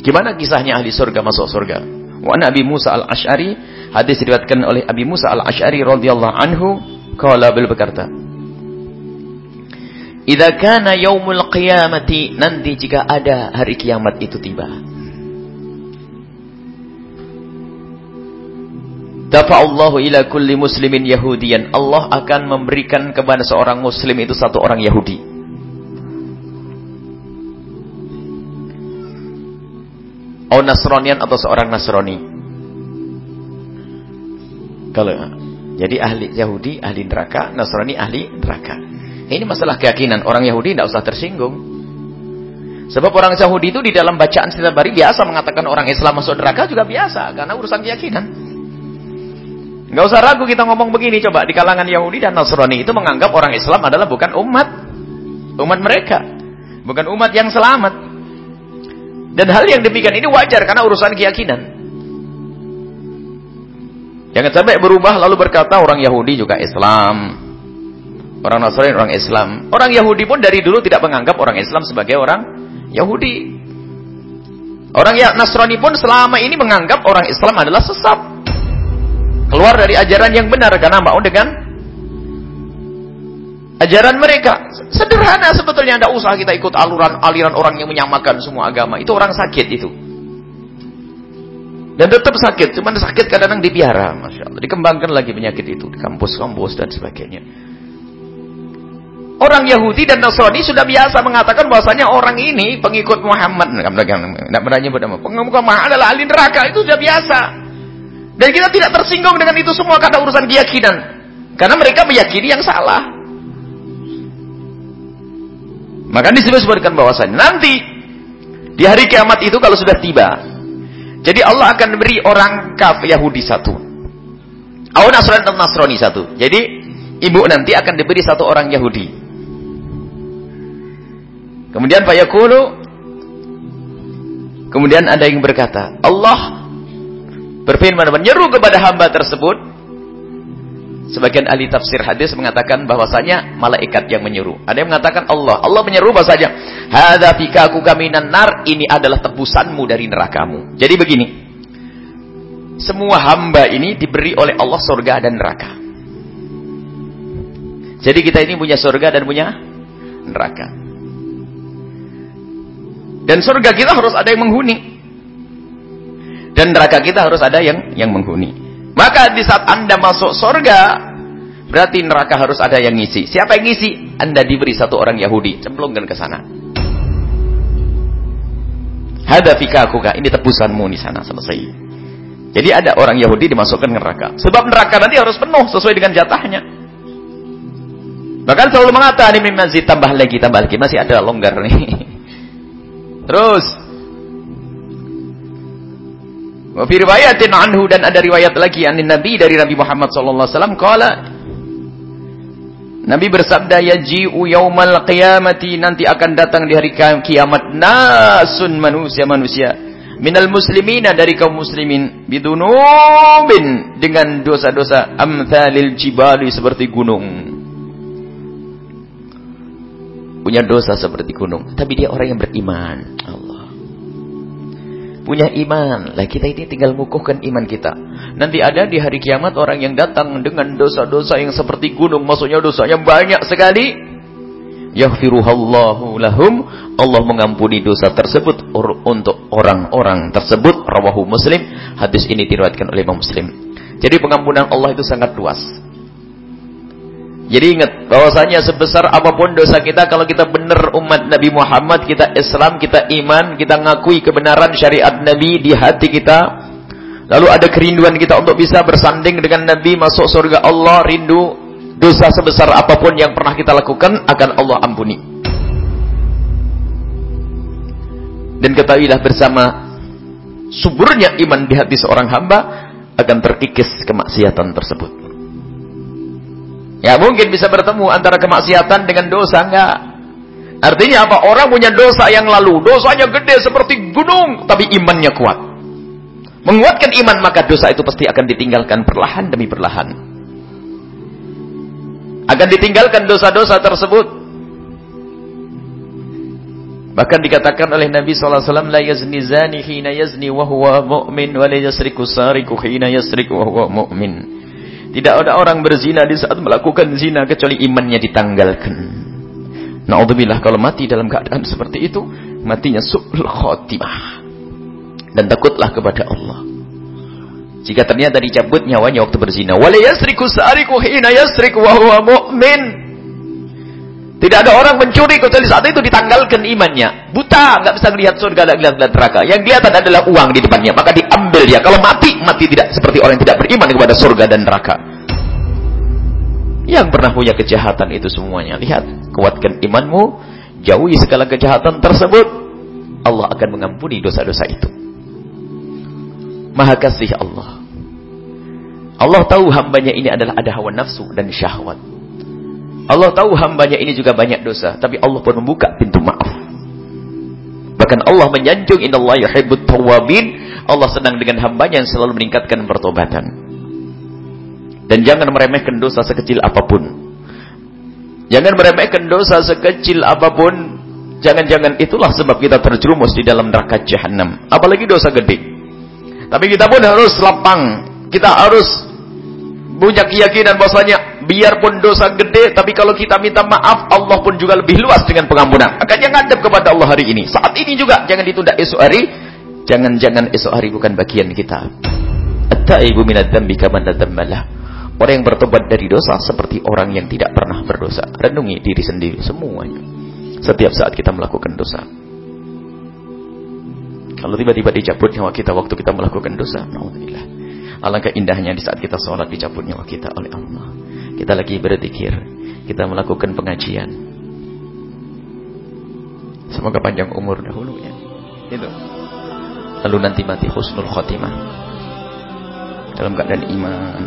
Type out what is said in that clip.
Gimana kisahnya ahli surga masuk surga? Wa Nabi Musa al-Ash'ari, hadis diriwayatkan oleh Abi Musa al-Ash'ari radhiyallahu anhu, qala beliau berkata, "Idza kana yaumul qiyamati, nanti jika ada hari kiamat itu tiba." Dafa'allahu ila kulli muslimin yahudiyan. Allah akan memberikan kepada seorang muslim itu satu orang Yahudi. Atau Nasronian atau seorang Nasrani. Kalau jadi ahli Yahudi ahli neraka, Nasrani ahli neraka. Ini masalah keyakinan. Orang Yahudi tidak usah tersinggung. Sebab orang Yahudi itu di dalam bacaan setiap hari biasa mengatakan orang Islam masuk neraka juga biasa karena urusan keyakinan. Nggak usah ragu kita ngomong begini coba di kalangan Yahudi dan Nasrani itu menganggap orang Islam adalah bukan umat umat mereka, bukan umat yang selamat. Dan hal yang demikian ini wajar karena urusan keyakinan. Jangan sampai berubah lalu berkata orang Yahudi juga Islam. Orang Nasrani orang Islam. Orang Yahudi pun dari dulu tidak menganggap orang Islam sebagai orang Yahudi. Orang Nasrani pun selama ini menganggap orang Islam adalah sesat. Keluar dari ajaran yang benar karena mau dengan ajaran mereka. Sederhana sebetulnya tidak usah kita ikut aluran aliran orang yang menyamakan semua agama. Itu orang sakit itu. Dan tetap sakit, cuman sakit kadang-kadang dipiara, masya Allah. Dikembangkan lagi penyakit itu di kampus-kampus dan sebagainya. Orang Yahudi dan Nasrani sudah biasa mengatakan bahwasanya orang ini pengikut Muhammad. Tidak pernah nyebut nama. Pengikut Muhammad adalah ahli neraka. Itu sudah biasa. Dan kita tidak tersinggung dengan itu semua karena urusan keyakinan. Karena mereka meyakini yang salah. Maka disebut-sebutkan bahwasanya nanti di hari kiamat itu kalau sudah tiba. Jadi Allah akan beri orang kaf Yahudi satu. Atau Nasrani dan Nasrani satu. Jadi ibu nanti akan diberi satu orang Yahudi. Kemudian Pak Yakulu Kemudian ada yang berkata, Allah berfirman menyeru kepada hamba tersebut sebagian ahli tafsir hadis mengatakan bahwasanya malaikat yang menyeru. Ada yang mengatakan Allah. Allah menyeru bahwasanya hadza fikaku kaminan nar. Ini adalah tebusanmu dari nerakamu. Jadi begini. Semua hamba ini diberi oleh Allah surga dan neraka. Jadi kita ini punya surga dan punya neraka. Dan surga kita harus ada yang menghuni. Dan neraka kita harus ada yang yang menghuni. Maka di saat Anda masuk surga, berarti neraka harus ada yang ngisi. Siapa yang ngisi? Anda diberi satu orang Yahudi, cemplungkan ke sana. Hada fikakuka, ini tebusanmu di sana selesai. Jadi ada orang Yahudi dimasukkan neraka. Sebab neraka nanti harus penuh sesuai dengan jatahnya. Bahkan selalu mengatakan ini masih tambah lagi, tambah lagi, masih ada longgar nih. Terus Wa fi riwayatin anhu dan ada riwayat lagi anin Nabi dari Nabi Muhammad sallallahu alaihi wasallam qala Nabi bersabda yaji'u yaumal qiyamati nanti akan datang di hari kiamat nasun manusia-manusia minal muslimina dari kaum muslimin bidunubin dengan dosa-dosa amthalil jibali seperti gunung. Punya dosa seperti gunung tapi dia orang yang beriman punya iman. Lah kita ini tinggal mengukuhkan iman kita. Nanti ada di hari kiamat orang yang datang dengan dosa-dosa yang seperti gunung, maksudnya dosanya banyak sekali. Yaghfiruhallahu lahum. Allah mengampuni dosa tersebut untuk orang-orang tersebut. Rawahu Muslim. Hadis ini diriwayatkan oleh Imam Muslim. Jadi pengampunan Allah itu sangat luas. Jadi ingat bahwasanya sebesar apa pun dosa kita kalau kita benar umat Nabi Muhammad, kita Islam, kita iman, kita ngakui kebenaran syariat Nabi di hati kita. Lalu ada kerinduan kita untuk bisa bersanding dengan Nabi masuk surga Allah, rindu dosa sebesar apa pun yang pernah kita lakukan akan Allah ampuni. Dan ketahuilah bersama suburnya iman di hati seorang hamba akan terkikis kemaksiatan tersebut. Ya mungkin bisa bertemu antara kemaksiatan dengan dosa enggak. Artinya apa? Orang punya dosa yang lalu, dosanya gede seperti gunung, tapi imannya kuat. Menguatkan iman maka dosa itu pasti akan ditinggalkan perlahan demi perlahan. Akan ditinggalkan dosa-dosa tersebut. Bahkan dikatakan oleh Nabi SAW, La yazni zani hina yazni wa huwa mu'min, wa sariku hina yasriku mu'min. Tidak ada orang berzina di saat melakukan zina, kecuali imannya ditanggalkan. Na'udzubillah kalau mati dalam keadaan seperti itu, matinya su'ul khotimah. Dan takutlah kepada Allah. Jika ternyata dicabut nyawanya waktu berzina, wa la yasriku sariku hina yasriku wa huwa mu'min. Tidak ada orang mencuri kecuali saat itu ditanggalkan imannya. Buta, nggak bisa melihat surga, nggak lihat neraka. Yang kelihatan adalah uang di depannya, maka diambil dia. Kalau mati, mati tidak seperti orang yang tidak beriman kepada surga dan neraka. Yang pernah punya kejahatan itu semuanya. Lihat, kuatkan imanmu, jauhi segala kejahatan tersebut. Allah akan mengampuni dosa-dosa itu. Maha kasih Allah. Allah tahu hambanya ini adalah ada hawa nafsu dan syahwat. Allah tahu hambanya ini juga banyak dosa. Tapi Allah pun membuka pintu maaf. Bahkan Allah menyanjung. Inna Allah yuhibbut tawabin. Allah senang dengan hambanya yang selalu meningkatkan pertobatan. Dan jangan meremehkan dosa sekecil apa pun. Jangan meremehkan dosa sekecil apa pun. Jangan-jangan itulah sebab kita terjerumus di dalam neraka jahanam. Apalagi dosa gede. Tapi kita pun harus lapang. Kita harus punya keyakinan bahwasanya biarpun dosa gede, tapi kalau kita minta maaf, Allah pun juga lebih luas dengan pengampunan. Makanya ngadep kepada Allah hari ini. Saat ini juga, jangan ditunda esok hari. Jangan-jangan esok hari bukan bagian kita. At-ta'ibu minad Orang yang bertobat dari dosa seperti orang yang tidak pernah berdosa. Renungi diri sendiri semuanya. Setiap saat kita melakukan dosa. Kalau tiba-tiba dicabut nyawa kita waktu kita melakukan dosa, alhamdulillah. Alangkah indahnya di saat kita sholat dicabut nyawa kita oleh Allah. Kita lagi berzikir, kita melakukan pengajian. Semoga panjang umur dahulu ya. Itu. Lalu nanti mati husnul khotimah. Dalam keadaan iman,